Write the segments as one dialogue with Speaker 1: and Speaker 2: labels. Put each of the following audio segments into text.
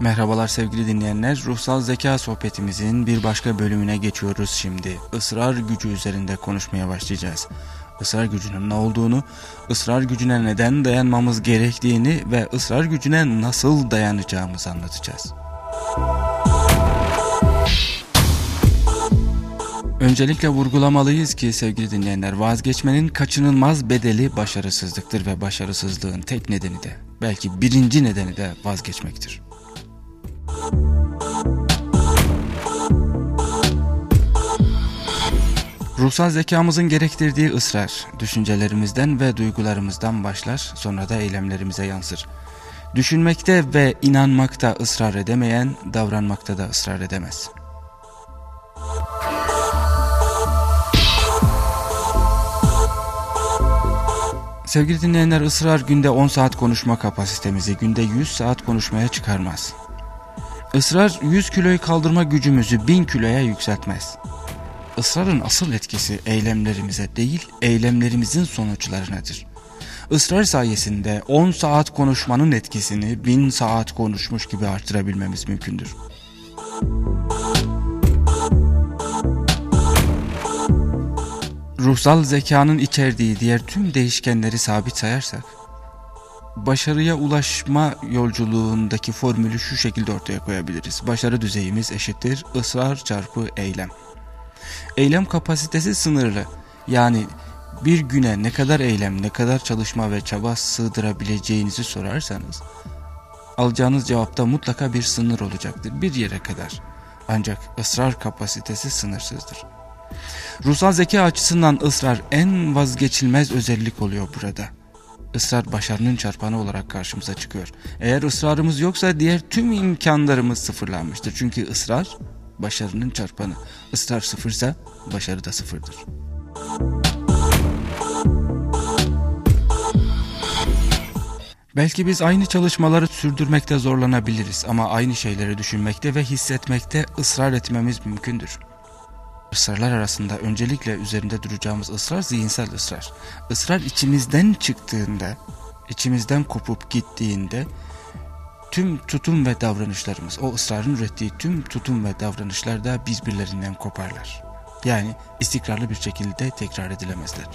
Speaker 1: Merhabalar sevgili dinleyenler. Ruhsal zeka sohbetimizin bir başka bölümüne geçiyoruz şimdi. Israr gücü üzerinde konuşmaya başlayacağız. Israr gücünün ne olduğunu, ısrar gücüne neden dayanmamız gerektiğini ve ısrar gücüne nasıl dayanacağımızı anlatacağız. Öncelikle vurgulamalıyız ki sevgili dinleyenler vazgeçmenin kaçınılmaz bedeli başarısızlıktır ve başarısızlığın tek nedeni de belki birinci nedeni de vazgeçmektir. Ruhsal zekamızın gerektirdiği ısrar, düşüncelerimizden ve duygularımızdan başlar, sonra da eylemlerimize yansır. Düşünmekte ve inanmakta ısrar edemeyen, davranmakta da ısrar edemez. Sevgili dinleyenler ısrar günde 10 saat konuşma kapasitemizi günde 100 saat konuşmaya çıkarmaz. Israr 100 kiloyu kaldırma gücümüzü 1000 kiloya yükseltmez. Israrın asıl etkisi eylemlerimize değil, eylemlerimizin sonuçlarınadır. Israr sayesinde 10 saat konuşmanın etkisini 1000 saat konuşmuş gibi artırabilmemiz mümkündür. Ruhsal zekanın içerdiği diğer tüm değişkenleri sabit sayarsak, başarıya ulaşma yolculuğundaki formülü şu şekilde ortaya koyabiliriz. Başarı düzeyimiz eşittir ısrar çarpı eylem. Eylem kapasitesi sınırlı. Yani bir güne ne kadar eylem, ne kadar çalışma ve çaba sığdırabileceğinizi sorarsanız alacağınız cevapta mutlaka bir sınır olacaktır. Bir yere kadar. Ancak ısrar kapasitesi sınırsızdır. Ruhsal zeka açısından ısrar en vazgeçilmez özellik oluyor burada. Israr başarının çarpanı olarak karşımıza çıkıyor. Eğer ısrarımız yoksa diğer tüm imkanlarımız sıfırlanmıştır. Çünkü ısrar başarının çarpanı. Israr sıfırsa başarı da sıfırdır. Belki biz aynı çalışmaları sürdürmekte zorlanabiliriz ama aynı şeyleri düşünmekte ve hissetmekte ısrar etmemiz mümkündür. Israrlar arasında öncelikle üzerinde duracağımız ısrar zihinsel ısrar. Israr içimizden çıktığında, içimizden kopup gittiğinde tüm tutum ve davranışlarımız, o ısrarın ürettiği tüm tutum ve davranışlar da birbirlerinden koparlar. Yani istikrarlı bir şekilde tekrar edilemezler.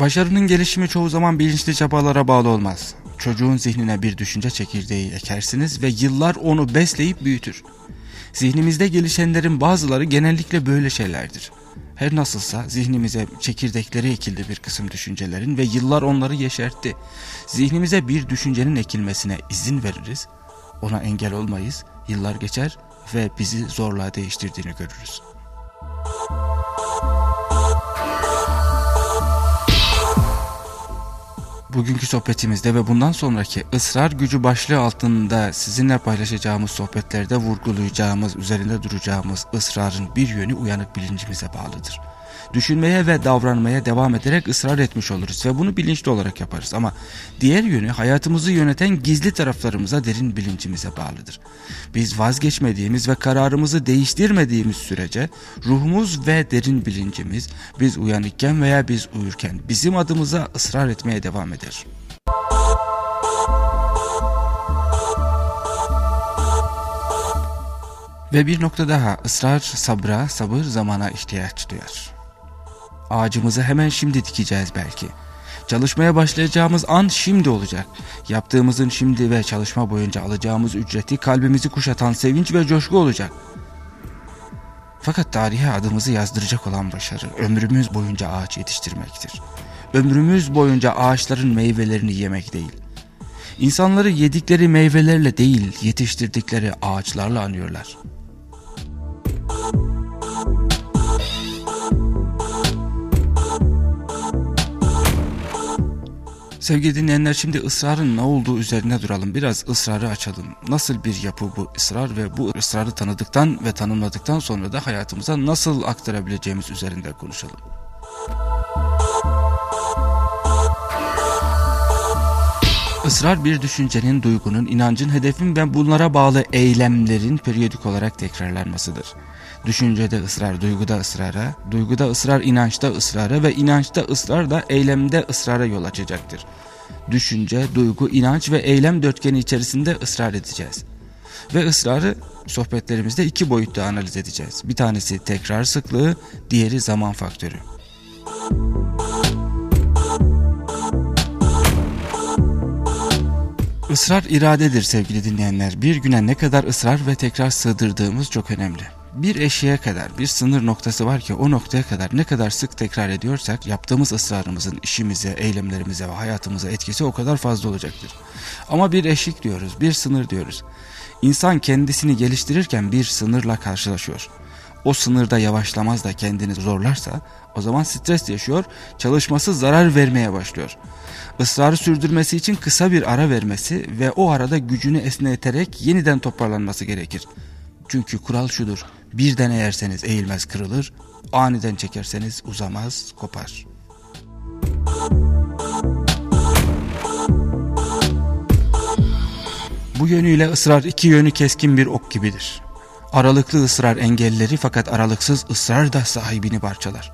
Speaker 1: Başarının gelişimi çoğu zaman bilinçli çabalara bağlı olmaz. Çocuğun zihnine bir düşünce çekirdeği ekersiniz ve yıllar onu besleyip büyütür. Zihnimizde gelişenlerin bazıları genellikle böyle şeylerdir. Her nasılsa zihnimize çekirdekleri ekildi bir kısım düşüncelerin ve yıllar onları yeşertti. Zihnimize bir düşüncenin ekilmesine izin veririz, ona engel olmayız, yıllar geçer ve bizi zorla değiştirdiğini görürüz. Bugünkü sohbetimizde ve bundan sonraki ısrar gücü başlığı altında sizinle paylaşacağımız sohbetlerde vurgulayacağımız, üzerinde duracağımız ısrarın bir yönü uyanık bilincimize bağlıdır düşünmeye ve davranmaya devam ederek ısrar etmiş oluruz ve bunu bilinçli olarak yaparız. Ama diğer yönü hayatımızı yöneten gizli taraflarımıza derin bilincimize bağlıdır. Biz vazgeçmediğimiz ve kararımızı değiştirmediğimiz sürece ruhumuz ve derin bilincimiz biz uyanıkken veya biz uyurken bizim adımıza ısrar etmeye devam eder. Ve bir nokta daha ısrar sabra, sabır zamana ihtiyaç duyar. Ağacımızı hemen şimdi dikeceğiz belki. Çalışmaya başlayacağımız an şimdi olacak. Yaptığımızın şimdi ve çalışma boyunca alacağımız ücreti kalbimizi kuşatan sevinç ve coşku olacak. Fakat tarihe adımızı yazdıracak olan başarı ömrümüz boyunca ağaç yetiştirmektir. Ömrümüz boyunca ağaçların meyvelerini yemek değil. İnsanları yedikleri meyvelerle değil yetiştirdikleri ağaçlarla anıyorlar. Sevgili dinleyenler şimdi ısrarın ne olduğu üzerine duralım. Biraz ısrarı açalım. Nasıl bir yapı bu ısrar ve bu ısrarı tanıdıktan ve tanımladıktan sonra da hayatımıza nasıl aktarabileceğimiz üzerinde konuşalım. Israr bir düşüncenin, duygunun, inancın, hedefin ve bunlara bağlı eylemlerin periyodik olarak tekrarlanmasıdır. Düşüncede ısrar, duyguda ısrara, duyguda ısrar inançta ısrara ve inançta ısrar da eylemde ısrara yol açacaktır. düşünce, duygu, inanç ve eylem dörtgeni içerisinde ısrar edeceğiz. Ve ısrarı sohbetlerimizde iki boyutta analiz edeceğiz. Bir tanesi tekrar sıklığı, diğeri zaman faktörü. Israr iradedir sevgili dinleyenler. Bir güne ne kadar ısrar ve tekrar sığdırdığımız çok önemli. Bir eşiğe kadar bir sınır noktası var ki o noktaya kadar ne kadar sık tekrar ediyorsak yaptığımız ısrarımızın işimize, eylemlerimize ve hayatımıza etkisi o kadar fazla olacaktır. Ama bir eşik diyoruz, bir sınır diyoruz. İnsan kendisini geliştirirken bir sınırla karşılaşıyor. O sınırda yavaşlamaz da kendini zorlarsa o zaman stres yaşıyor, çalışması zarar vermeye başlıyor. Israrı sürdürmesi için kısa bir ara vermesi ve o arada gücünü esneterek yeniden toparlanması gerekir. Çünkü kural şudur, birden eğerseniz eğilmez kırılır, aniden çekerseniz uzamaz kopar. Bu yönüyle ısrar iki yönü keskin bir ok gibidir. Aralıklı ısrar engelleri fakat aralıksız ısrar da sahibini parçalar.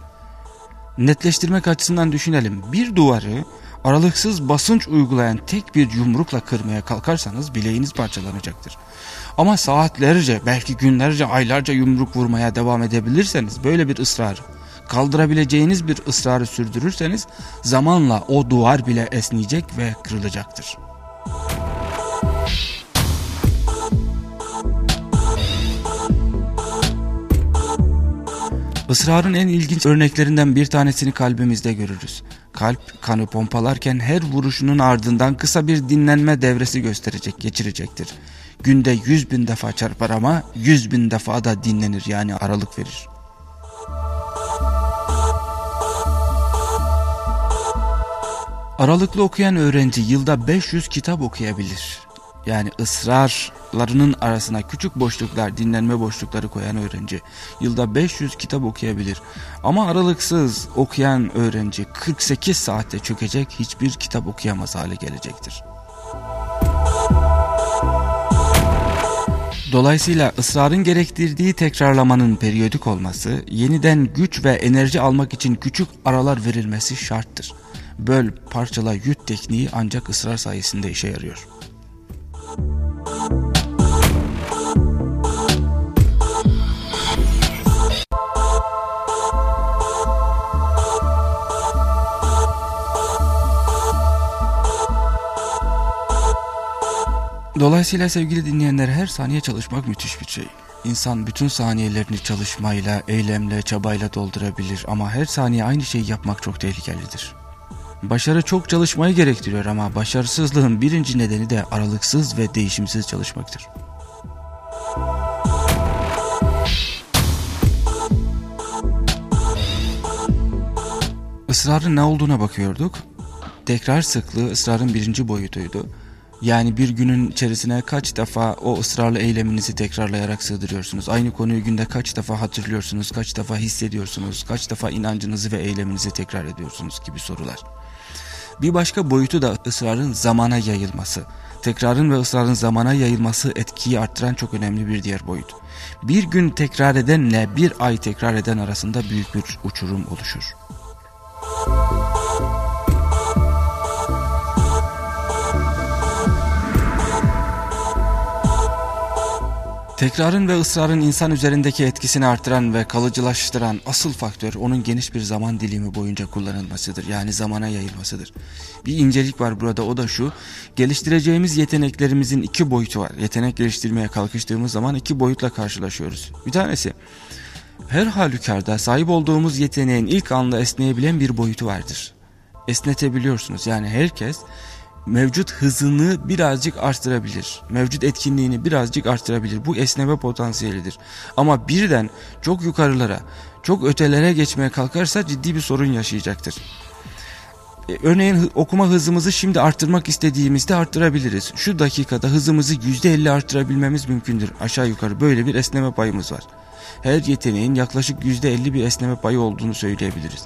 Speaker 1: Netleştirmek açısından düşünelim. Bir duvarı aralıksız basınç uygulayan tek bir yumrukla kırmaya kalkarsanız bileğiniz parçalanacaktır. Ama saatlerce belki günlerce aylarca yumruk vurmaya devam edebilirseniz böyle bir ısrar kaldırabileceğiniz bir ısrarı sürdürürseniz zamanla o duvar bile esneyecek ve kırılacaktır. Israrın en ilginç örneklerinden bir tanesini kalbimizde görürüz. Kalp kanı pompalarken her vuruşunun ardından kısa bir dinlenme devresi gösterecek, geçirecektir. Günde yüz bin defa çarpar ama yüz bin defa da dinlenir yani aralık verir. Aralıklı okuyan öğrenci yılda 500 kitap okuyabilir yani ısrarlarının arasına küçük boşluklar, dinlenme boşlukları koyan öğrenci yılda 500 kitap okuyabilir. Ama aralıksız okuyan öğrenci 48 saatte çökecek hiçbir kitap okuyamaz hale gelecektir. Dolayısıyla ısrarın gerektirdiği tekrarlamanın periyodik olması, yeniden güç ve enerji almak için küçük aralar verilmesi şarttır. Böl, parçala, yut tekniği ancak ısrar sayesinde işe yarıyor. Dolayısıyla sevgili dinleyenler her saniye çalışmak müthiş bir şey. İnsan bütün saniyelerini çalışmayla, eylemle, çabayla doldurabilir ama her saniye aynı şeyi yapmak çok tehlikelidir. Başarı çok çalışmayı gerektiriyor ama başarısızlığın birinci nedeni de aralıksız ve değişimsiz çalışmaktır. Israrın ne olduğuna bakıyorduk. Tekrar sıklığı ısrarın birinci boyutuydu. Yani bir günün içerisine kaç defa o ısrarlı eyleminizi tekrarlayarak sığdırıyorsunuz? Aynı konuyu günde kaç defa hatırlıyorsunuz, kaç defa hissediyorsunuz, kaç defa inancınızı ve eyleminizi tekrar ediyorsunuz gibi sorular. Bir başka boyutu da ısrarın zamana yayılması. Tekrarın ve ısrarın zamana yayılması etkiyi arttıran çok önemli bir diğer boyut. Bir gün tekrar edenle bir ay tekrar eden arasında büyük bir uçurum oluşur. Tekrarın ve ısrarın insan üzerindeki etkisini artıran ve kalıcılaştıran asıl faktör onun geniş bir zaman dilimi boyunca kullanılmasıdır. Yani zamana yayılmasıdır. Bir incelik var burada o da şu. Geliştireceğimiz yeteneklerimizin iki boyutu var. Yetenek geliştirmeye kalkıştığımız zaman iki boyutla karşılaşıyoruz. Bir tanesi her halükarda sahip olduğumuz yeteneğin ilk anda esneyebilen bir boyutu vardır. Esnetebiliyorsunuz. Yani herkes mevcut hızını birazcık arttırabilir. Mevcut etkinliğini birazcık arttırabilir. Bu esneme potansiyelidir. Ama birden çok yukarılara, çok ötelere geçmeye kalkarsa ciddi bir sorun yaşayacaktır. E, örneğin okuma hızımızı şimdi arttırmak istediğimizde arttırabiliriz. Şu dakikada hızımızı %50 arttırabilmemiz mümkündür. Aşağı yukarı böyle bir esneme payımız var. Her yeteneğin yaklaşık %50 bir esneme payı olduğunu söyleyebiliriz.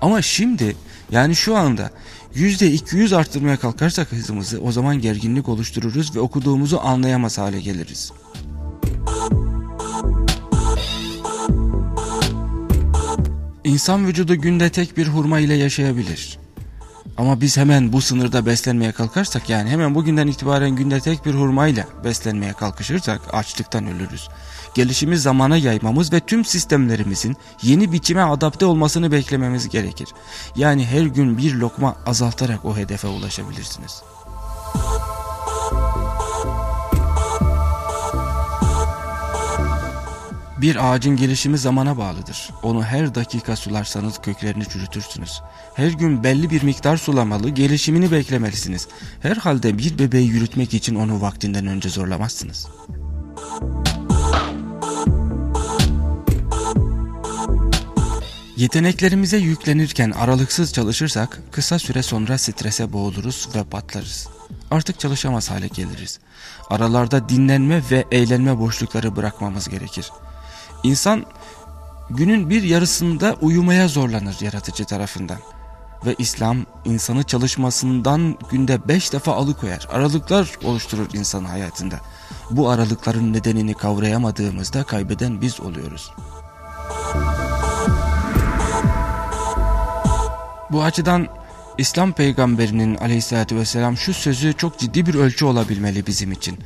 Speaker 1: Ama şimdi yani şu anda %200 arttırmaya kalkarsak hızımızı o zaman gerginlik oluştururuz ve okuduğumuzu anlayamaz hale geliriz. İnsan vücudu günde tek bir hurma ile yaşayabilir. Ama biz hemen bu sınırda beslenmeye kalkarsak yani hemen bugünden itibaren günde tek bir hurmayla beslenmeye kalkışırsak açlıktan ölürüz. Gelişimi zamana yaymamız ve tüm sistemlerimizin yeni biçime adapte olmasını beklememiz gerekir. Yani her gün bir lokma azaltarak o hedefe ulaşabilirsiniz. Bir ağacın gelişimi zamana bağlıdır. Onu her dakika sularsanız köklerini çürütürsünüz. Her gün belli bir miktar sulamalı, gelişimini beklemelisiniz. Herhalde bir bebeği yürütmek için onu vaktinden önce zorlamazsınız. Yeteneklerimize yüklenirken aralıksız çalışırsak kısa süre sonra strese boğuluruz ve patlarız. Artık çalışamaz hale geliriz. Aralarda dinlenme ve eğlenme boşlukları bırakmamız gerekir. İnsan günün bir yarısında uyumaya zorlanır yaratıcı tarafından. Ve İslam insanı çalışmasından günde beş defa alıkoyar. Aralıklar oluşturur insan hayatında. Bu aralıkların nedenini kavrayamadığımızda kaybeden biz oluyoruz. Bu açıdan İslam peygamberinin aleyhissalatü vesselam şu sözü çok ciddi bir ölçü olabilmeli bizim için.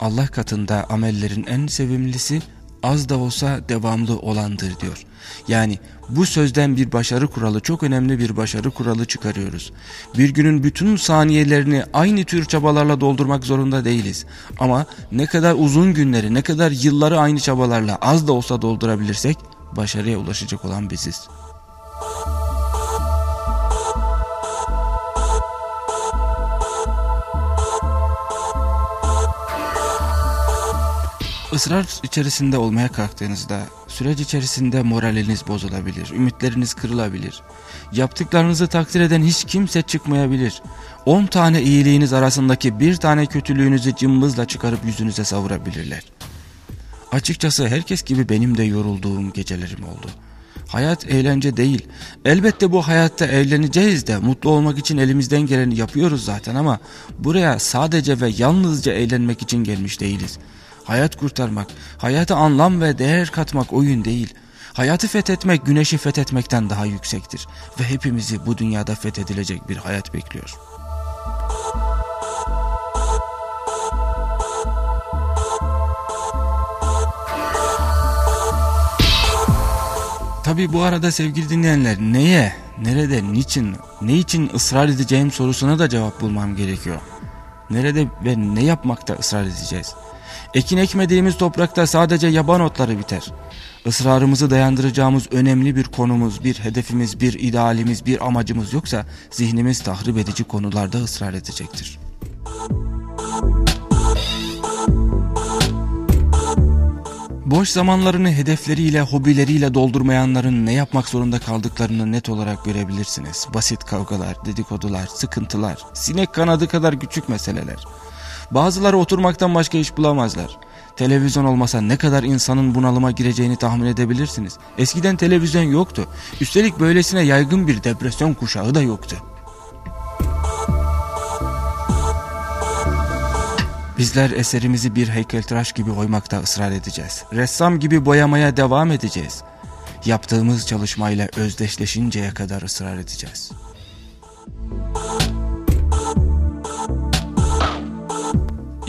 Speaker 1: Allah katında amellerin en sevimlisi az da olsa devamlı olandır diyor. Yani bu sözden bir başarı kuralı çok önemli bir başarı kuralı çıkarıyoruz. Bir günün bütün saniyelerini aynı tür çabalarla doldurmak zorunda değiliz. Ama ne kadar uzun günleri ne kadar yılları aynı çabalarla az da olsa doldurabilirsek başarıya ulaşacak olan biziz. Israr içerisinde olmaya kalktığınızda süreç içerisinde moraliniz bozulabilir, ümitleriniz kırılabilir. Yaptıklarınızı takdir eden hiç kimse çıkmayabilir. 10 tane iyiliğiniz arasındaki bir tane kötülüğünüzü cımbızla çıkarıp yüzünüze savurabilirler. Açıkçası herkes gibi benim de yorulduğum gecelerim oldu. Hayat eğlence değil. Elbette bu hayatta eğleneceğiz de mutlu olmak için elimizden geleni yapıyoruz zaten ama buraya sadece ve yalnızca eğlenmek için gelmiş değiliz. Hayat kurtarmak, hayata anlam ve değer katmak oyun değil. Hayatı fethetmek güneşi fethetmekten daha yüksektir ve hepimizi bu dünyada fethedilecek bir hayat bekliyor. Tabi bu arada sevgili dinleyenler neye, nerede, niçin, ne için ısrar edeceğim sorusuna da cevap bulmam gerekiyor. Nerede ve ne yapmakta ısrar edeceğiz? Ekin ekmediğimiz toprakta sadece yaban otları biter. Israrımızı dayandıracağımız önemli bir konumuz, bir hedefimiz, bir idealimiz, bir amacımız yoksa zihnimiz tahrip edici konularda ısrar edecektir. Boş zamanlarını hedefleriyle, hobileriyle doldurmayanların ne yapmak zorunda kaldıklarını net olarak görebilirsiniz. Basit kavgalar, dedikodular, sıkıntılar, sinek kanadı kadar küçük meseleler. Bazıları oturmaktan başka iş bulamazlar. Televizyon olmasa ne kadar insanın bunalıma gireceğini tahmin edebilirsiniz. Eskiden televizyon yoktu. Üstelik böylesine yaygın bir depresyon kuşağı da yoktu. Bizler eserimizi bir heykeltıraş gibi oymakta ısrar edeceğiz. Ressam gibi boyamaya devam edeceğiz. Yaptığımız çalışmayla özdeşleşinceye kadar ısrar edeceğiz.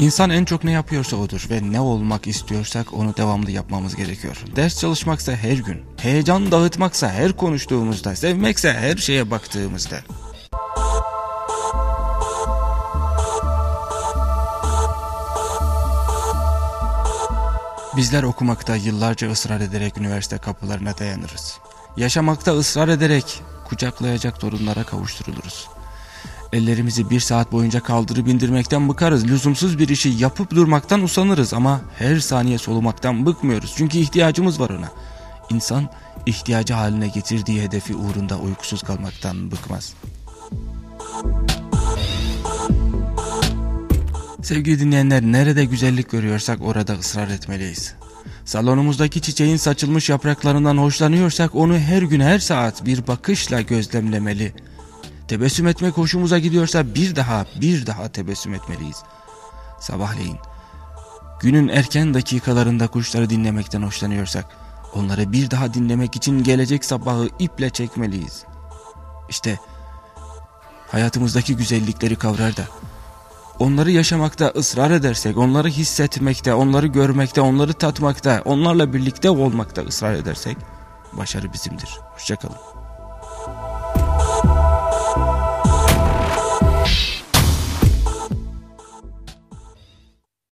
Speaker 1: İnsan en çok ne yapıyorsa odur ve ne olmak istiyorsak onu devamlı yapmamız gerekiyor. Ders çalışmaksa her gün, heyecan dağıtmaksa her konuştuğumuzda, sevmekse her şeye baktığımızda. Bizler okumakta yıllarca ısrar ederek üniversite kapılarına dayanırız. Yaşamakta ısrar ederek kucaklayacak torunlara kavuşturuluruz. Ellerimizi bir saat boyunca kaldırıp indirmekten bıkarız. Lüzumsuz bir işi yapıp durmaktan usanırız ama her saniye solumaktan bıkmıyoruz. Çünkü ihtiyacımız var ona. İnsan ihtiyacı haline getirdiği hedefi uğrunda uykusuz kalmaktan bıkmaz. Sevgili dinleyenler nerede güzellik görüyorsak orada ısrar etmeliyiz. Salonumuzdaki çiçeğin saçılmış yapraklarından hoşlanıyorsak onu her gün her saat bir bakışla gözlemlemeli Tebessüm etmek hoşumuza gidiyorsa bir daha bir daha tebessüm etmeliyiz. Sabahleyin günün erken dakikalarında kuşları dinlemekten hoşlanıyorsak onları bir daha dinlemek için gelecek sabahı iple çekmeliyiz. İşte hayatımızdaki güzellikleri kavrar da onları yaşamakta ısrar edersek, onları hissetmekte, onları görmekte, onları tatmakta, onlarla birlikte olmakta ısrar edersek başarı bizimdir. Hoşçakalın.